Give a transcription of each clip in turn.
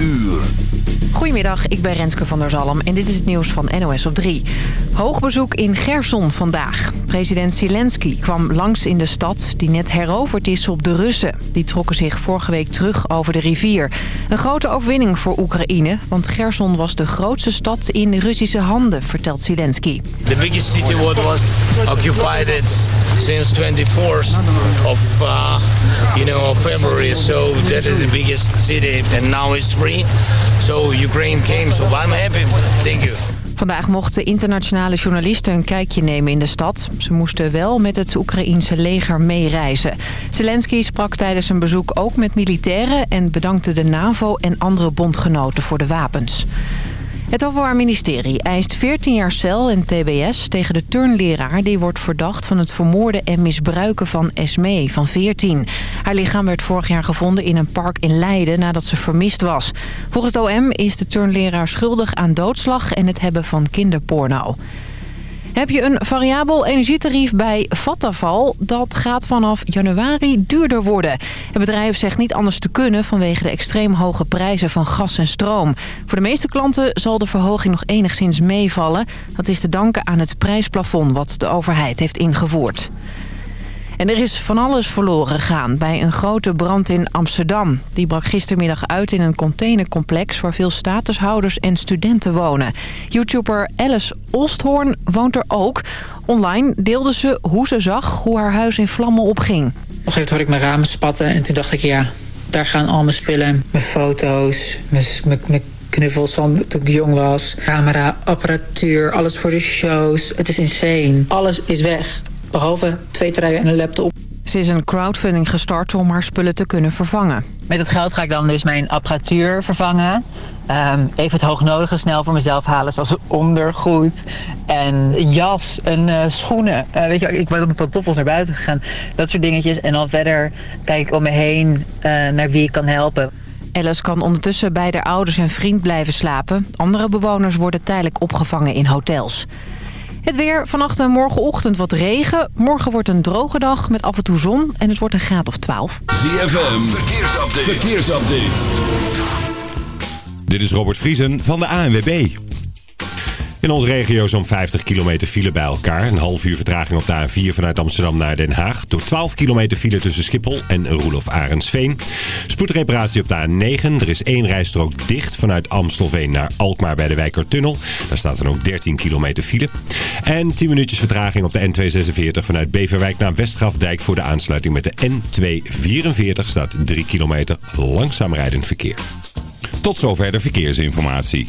uur. Goedemiddag, ik ben Renske van der Zalm en dit is het nieuws van NOS op 3. Hoogbezoek in Gerson vandaag. President Zelensky kwam langs in de stad die net heroverd is op de Russen. Die trokken zich vorige week terug over de rivier. Een grote overwinning voor Oekraïne, want Gerson was de grootste stad in Russische handen, vertelt Zelensky. The biggest city was occupied since 24th of uh, you know February, so that is the biggest city and now it's free. So Came, so I'm happy. Thank you. Vandaag mochten internationale journalisten een kijkje nemen in de stad. Ze moesten wel met het Oekraïense leger meereizen. Zelensky sprak tijdens zijn bezoek ook met militairen... en bedankte de NAVO en andere bondgenoten voor de wapens. Het Openbaar Ministerie eist 14 jaar cel en tbs tegen de turnleraar... die wordt verdacht van het vermoorden en misbruiken van Esmee van 14. Haar lichaam werd vorig jaar gevonden in een park in Leiden nadat ze vermist was. Volgens het OM is de turnleraar schuldig aan doodslag en het hebben van kinderporno. Heb je een variabel energietarief bij Vattenfall? Dat gaat vanaf januari duurder worden. Het bedrijf zegt niet anders te kunnen vanwege de extreem hoge prijzen van gas en stroom. Voor de meeste klanten zal de verhoging nog enigszins meevallen. Dat is te danken aan het prijsplafond wat de overheid heeft ingevoerd. En er is van alles verloren gegaan bij een grote brand in Amsterdam. Die brak gistermiddag uit in een containercomplex... waar veel statushouders en studenten wonen. YouTuber Alice Osthoorn woont er ook. Online deelde ze hoe ze zag hoe haar huis in vlammen opging. Op een gegeven hoorde ik mijn ramen spatten en toen dacht ik... ja, daar gaan al mijn spullen, mijn foto's, mijn, mijn knuffels van toen ik jong was. Camera, apparatuur, alles voor de shows. Het is insane. Alles is weg. Behalve twee treinen en een laptop. Ze is een crowdfunding gestart om haar spullen te kunnen vervangen. Met het geld ga ik dan dus mijn apparatuur vervangen. Um, even het hoognodige snel voor mezelf halen, zoals ondergoed en een jas, een uh, schoenen. Uh, weet je, ik ben op mijn pantoffels naar buiten gegaan. Dat soort dingetjes. En dan verder kijk ik om me heen uh, naar wie ik kan helpen. Alice kan ondertussen bij haar ouders en vriend blijven slapen. Andere bewoners worden tijdelijk opgevangen in hotels. Het weer, vannacht en morgenochtend wat regen. Morgen wordt een droge dag met af en toe zon en het wordt een graad of 12. ZFM, verkeersupdate. verkeersupdate. Dit is Robert Vriesen van de ANWB. In onze regio zo'n 50 kilometer file bij elkaar. Een half uur vertraging op de A4 vanuit Amsterdam naar Den Haag. Door 12 kilometer file tussen Schiphol en Roelof Arendsveen. Spoedreparatie op de A9. Er is één rijstrook dicht vanuit Amstelveen naar Alkmaar bij de Wijkertunnel. Daar staat dan ook 13 kilometer file. En 10 minuutjes vertraging op de N246 vanuit Beverwijk naar Westgrafdijk... voor de aansluiting met de N244 staat 3 kilometer langzaam rijdend verkeer. Tot zover de verkeersinformatie.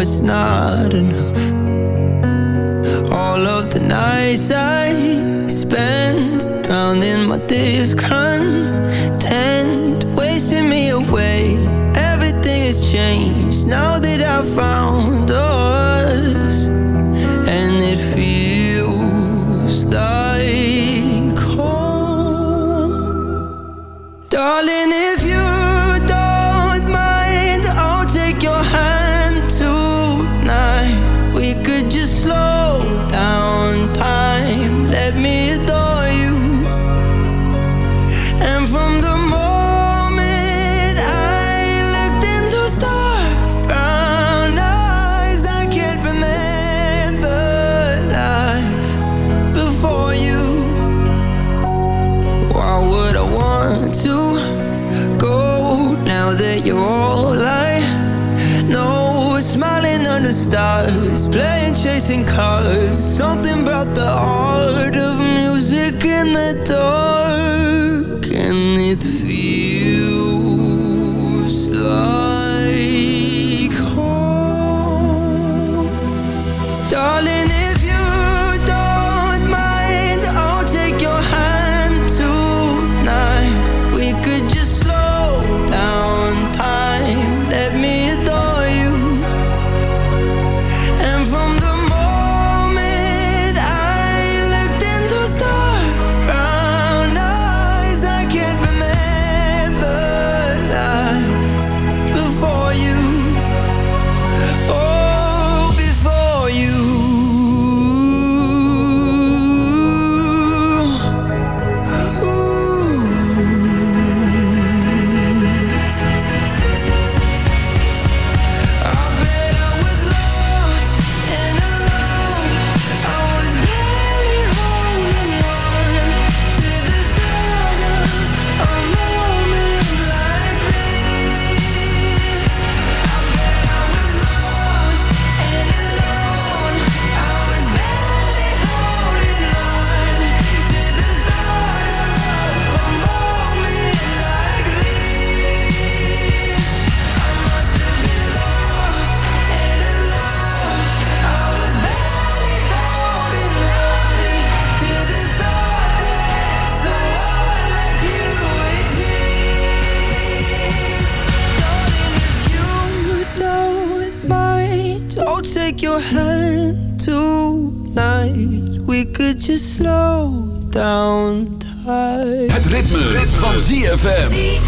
It's not ZFM.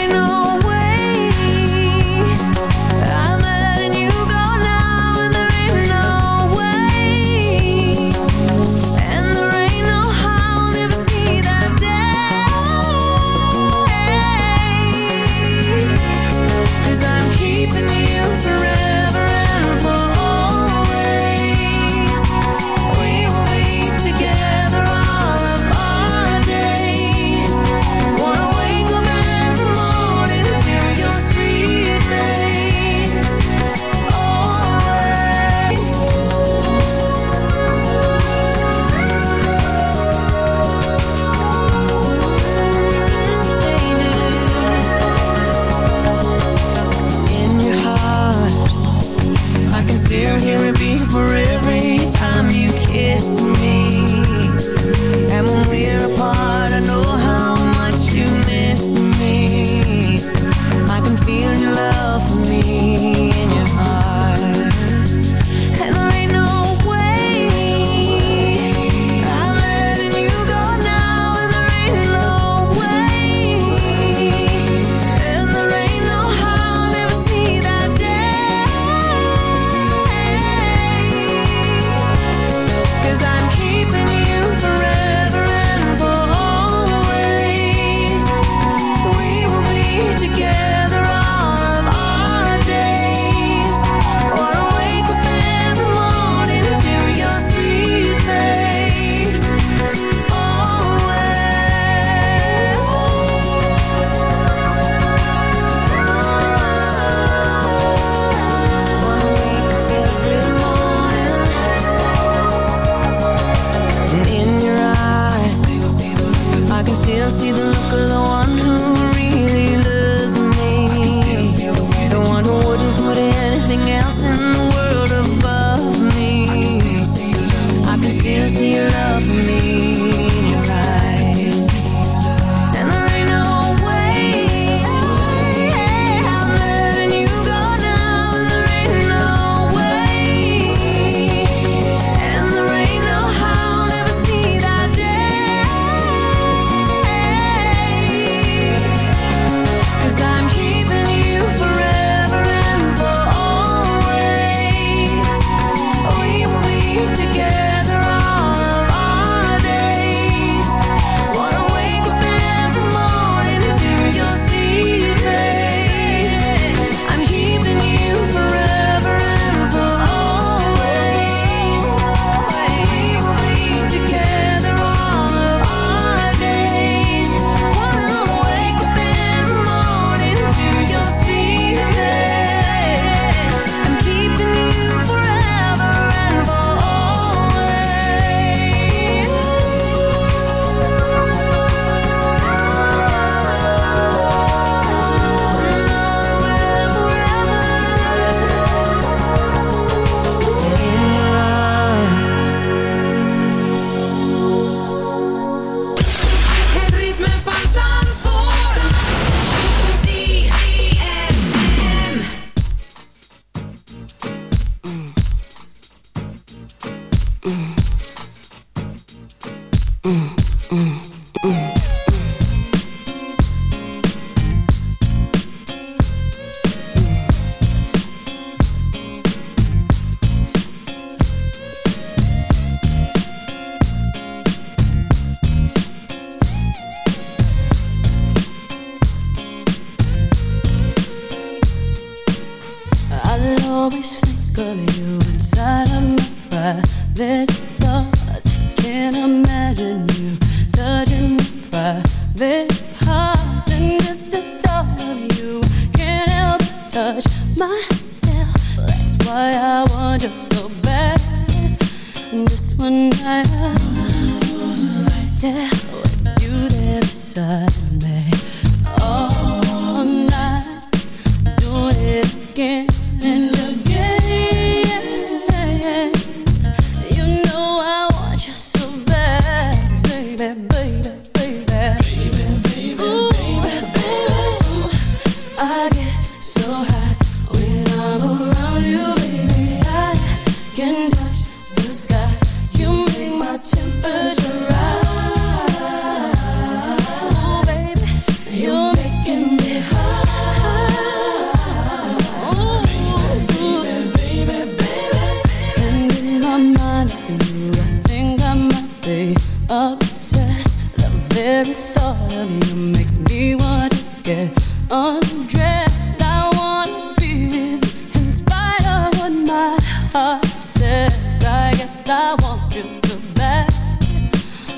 Every thought of you makes me want to get undressed. I want to be with you in spite of what my heart says. I guess I want you the best.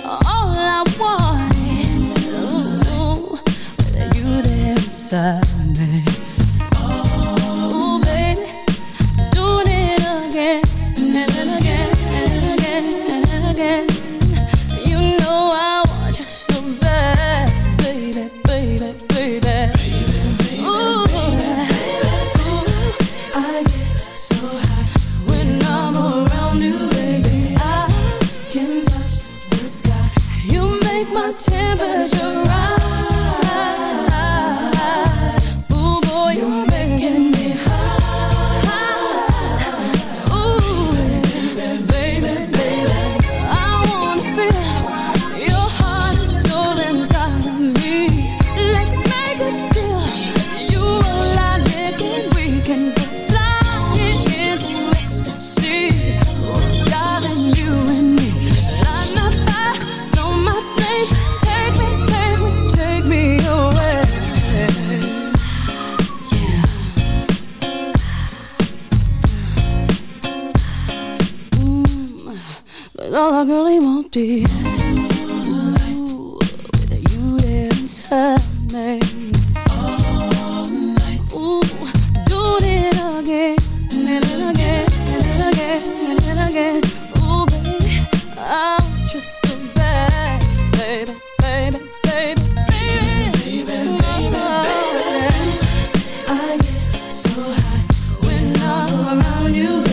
All I want is you there inside. you.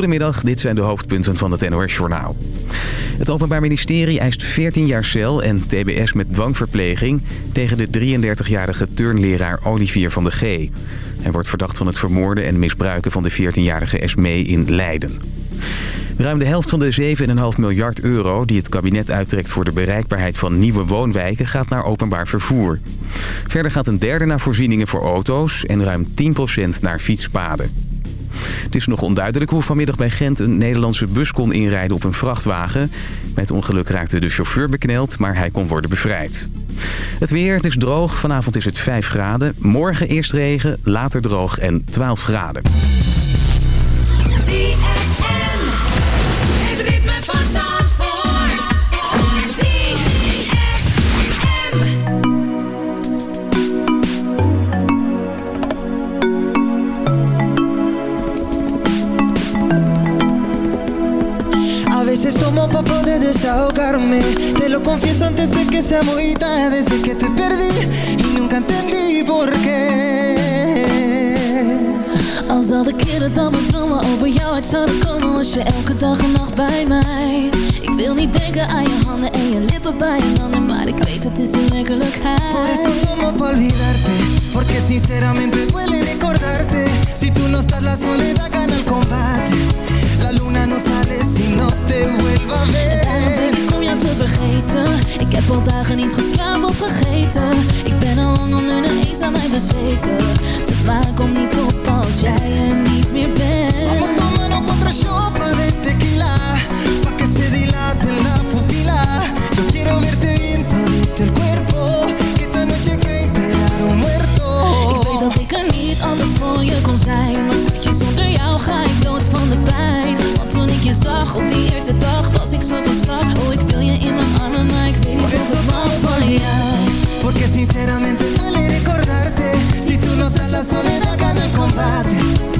Goedemiddag, dit zijn de hoofdpunten van het NOS-journaal. Het Openbaar Ministerie eist 14 jaar cel en tbs met dwangverpleging... tegen de 33-jarige turnleraar Olivier van de G. Hij wordt verdacht van het vermoorden en misbruiken van de 14-jarige Esmee in Leiden. Ruim de helft van de 7,5 miljard euro die het kabinet uittrekt voor de bereikbaarheid van nieuwe woonwijken gaat naar openbaar vervoer. Verder gaat een derde naar voorzieningen voor auto's en ruim 10% naar fietspaden. Het is nog onduidelijk hoe vanmiddag bij Gent een Nederlandse bus kon inrijden op een vrachtwagen. Met ongeluk raakte de chauffeur bekneld, maar hij kon worden bevrijd. Het weer, het is droog. Vanavond is het 5 graden. Morgen eerst regen, later droog en 12 graden. Veces tomo pa' poder desahogarme. Te lo confieso antes de que sea muy tarde. Desde que te perdí y nunca entendí por qué. Als al de keren dat mijn dromen over jou uit zouden komen Was je elke dag en nacht bij mij. Ik wil niet denken aan je handen en je lippen bij je handen ik weet het is de werkelijkheid. Por eso tomo pa' olvidarte Porque sinceramente duele recordarte. Si tú no estás la soledad gana el combate. La luna no sale si no te vuelva a ver. Denk ik om jou te vergeten. Ik heb al dagen niet geslapen of vergeten. Ik ben al lang onder de eens aan mij bezweken. De maan komt niet op als jij er niet meer bent je zijn Maar schatje, zonder jou ga ik dood van de pijn. Want toen ik je zag op die eerste dag Was ik zo van slag. Oh, ik wil je in mijn armen Maar ik weet niet of ik van pa' jou. Porque sinceramente duele recordarte. Si tú no estás la soledad gana el combate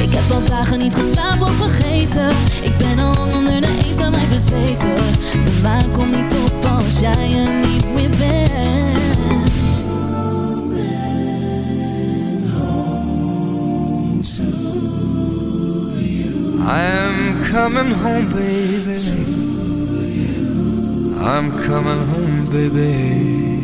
Ik heb al dagen niet geslapen of vergeten. Ik ben al lang onder de eens aan mij bezweken. De maan komt niet op als jij er niet meer bent. I'm coming home baby. I'm coming home baby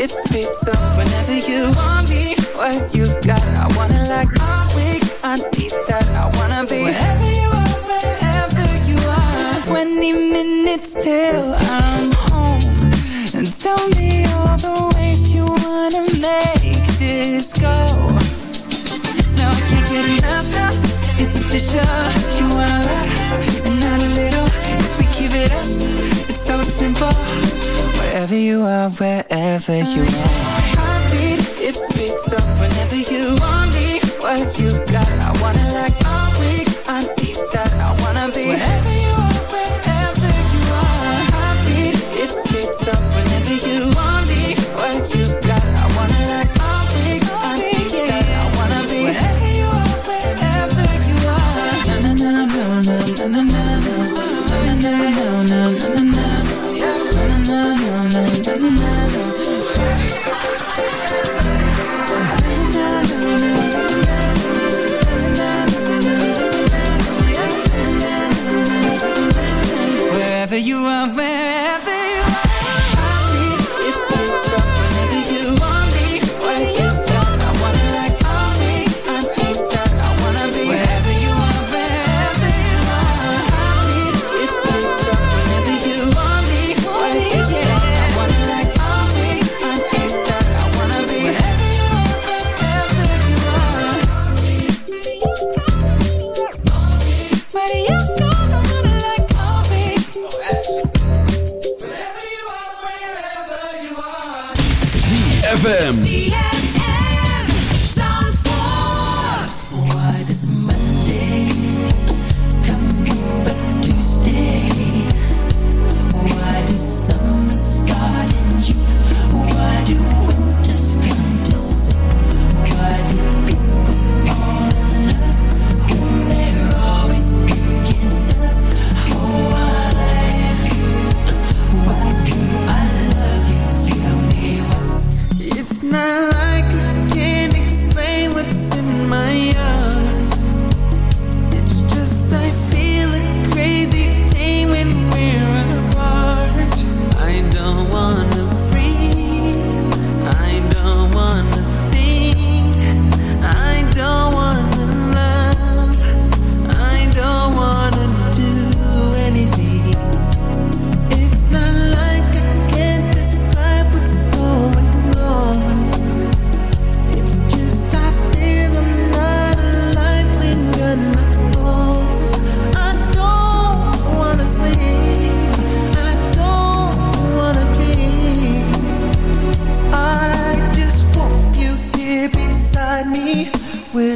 it's pizza Whenever you want me, what you got? I wanna like my week, I need that. I wanna be wherever you are, wherever you are. 20 minutes till I'm home. And tell me all the ways you wanna make this go. Now I can't get enough now, it's official. You wanna lie, and I it us, it's so simple. Wherever you are, wherever you are. I beat, it's beats up whenever you want me. What you got, I wanna like.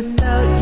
without you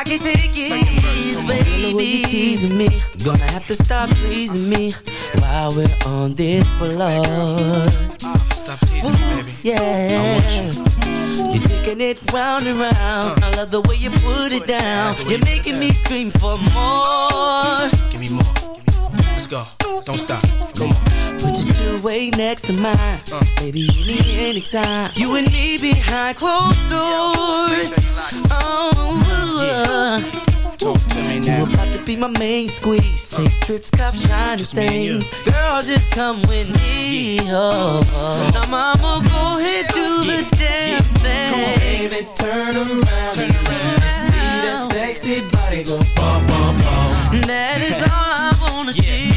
can take it, baby. Teasing me, gonna have to stop pleasing me while we're on this floor. Stop teasing me, baby. Yeah. You're taking it round and round. I love the way you put it down. You're making me scream for more. Give me more. Let's go. Don't stop. Come on. Your way next to mine. Uh. Baby, you need anytime. You and me behind closed doors. Oh, Talk to me you now. about to be my main squeeze. Uh. Take trips, cop shiny things. Girl, just come with me. Oh, oh. Now, mama, go ahead, do the damn thing. Come on, baby, turn around let me see that sexy body go bum, bum, bum. That is all I wanna see.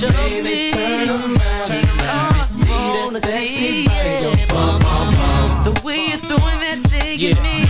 Show baby, me. turn around and let me see that sexy body go bum, bum, bum. The way you're throwing that thing Yeah, at me.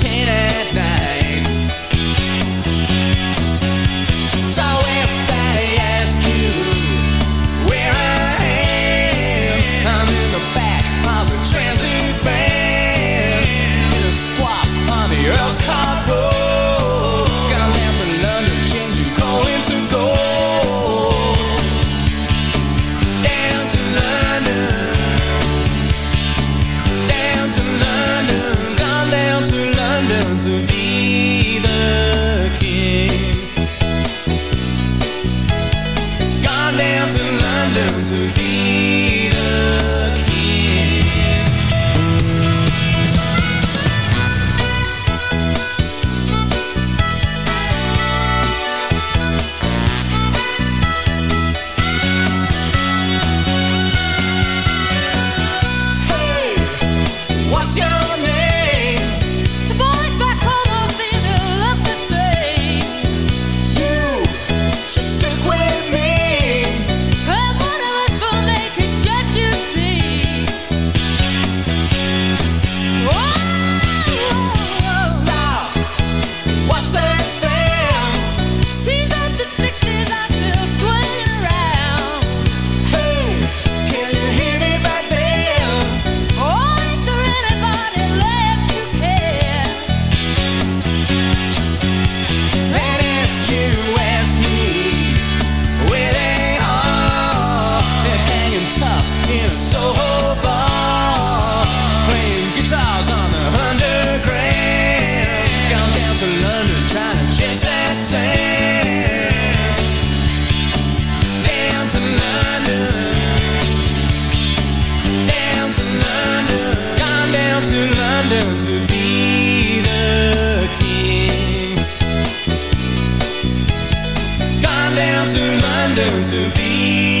down to London to be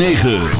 9.